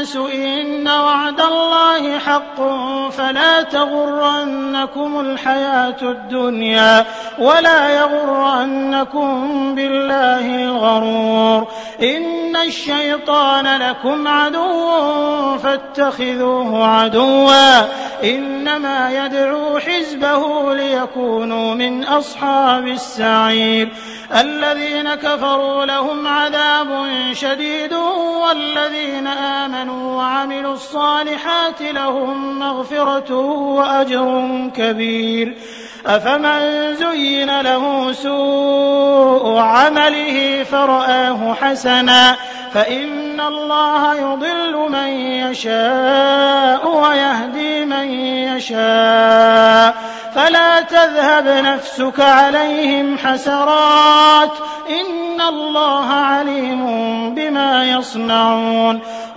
الناس إن وعد الله حق فلا تغرنكم الحياة الدنيا ولا يغرنكم بالله الغرور إن الشيطان لكم عدو فاتخذوه عدوا إنما يدعو حزبه ليكونوا من أصحاب السعير الذين كفروا لهم عذاب شديد والذين آمنوا وعملوا الصالحات لهم مغفرة وأجر كبير. أفمن زين له سوء عمله فرآه حسنا. فإن الله يضل من يشاء ويهدي من يشاء. فلا تذهب نفسك عليهم حسرات. إن الله عليم بما يصنعون.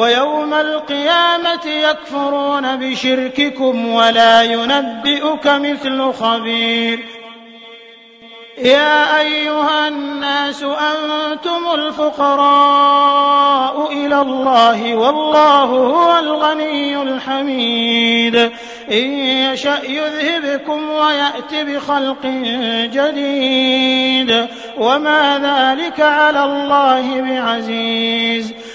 ويوم القيامة يكفرون بشرككم ولا ينبئك مثل خبير. يا أيها الناس أنتم الفقراء إلى الله والله هو الغني الحميد. إن يشأ يذهبكم ويأت بخلق جديد. وما ذلك على الله بعزيز.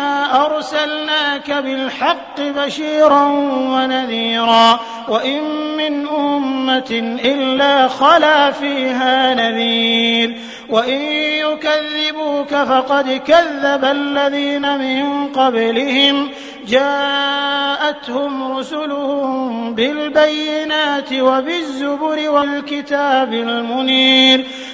إنا أرسلناك بالحق بشيرا ونذيرا وإن من أمة إلا خلا فيها نذير وإن يكذبوك فقد كذب الذين من قبلهم جاءتهم رسلهم بالبينات وبالزبر والكتاب المنير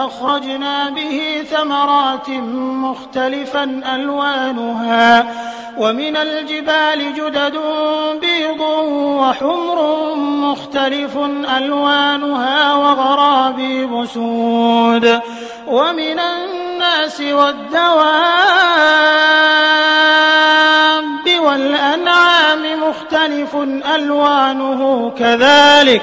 فأخرجنا به ثمرات مختلفا ألوانها ومن الجبال جدد بيض وحمر مختلف ألوانها وغرابيب سود ومن الناس والدواب والأنعام مختلف ألوانه كذلك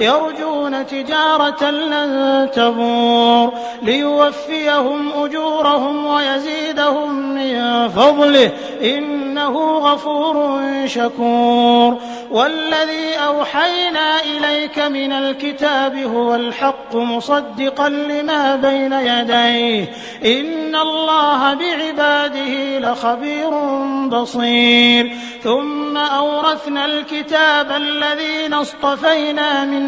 يرجون تجارة لن تبور ليوفيهم أجورهم ويزيدهم من فضله إنه غفور شكور والذي أوحينا إليك من الكتاب هو الحق مصدقا لما بين يديه إن الله بعباده لخبير بصير ثم أورثنا الكتاب الذين اصطفينا من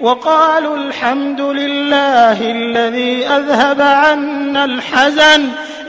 وقالوا الحمد لله الذي أذهب عنا الحزن.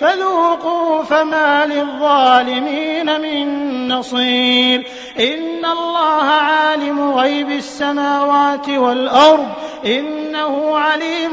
فذوقوا فما للظالمين من نصير. إن الله عالم غيب السماوات والأرض. إنه عليم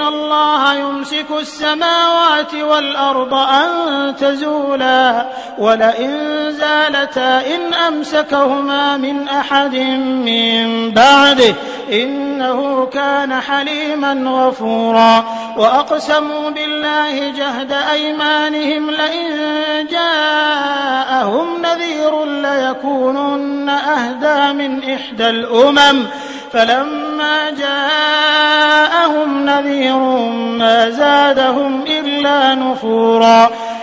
إن الله يمسك السماوات والأرض أن تزولا ولئن زالتا إن أمسكهما من أحد من بعده إنه كان حليما غفورا وأقسموا بالله جهد أيمانهم لئن جاءهم نذير ليكونن أهدى من إحدى الأمم فلما جاءهم نذير ما زادهم إلا نفورا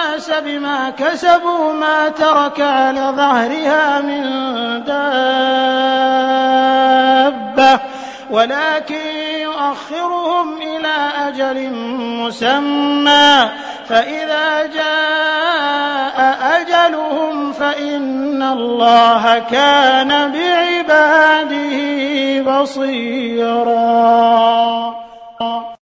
الناس بما كسبوا ما ترك على ظهرها من دابة. ولكن يؤخرهم إلى أجل مسمى. فإذا جاء أجلهم فإن الله كان بعباده بصيراً.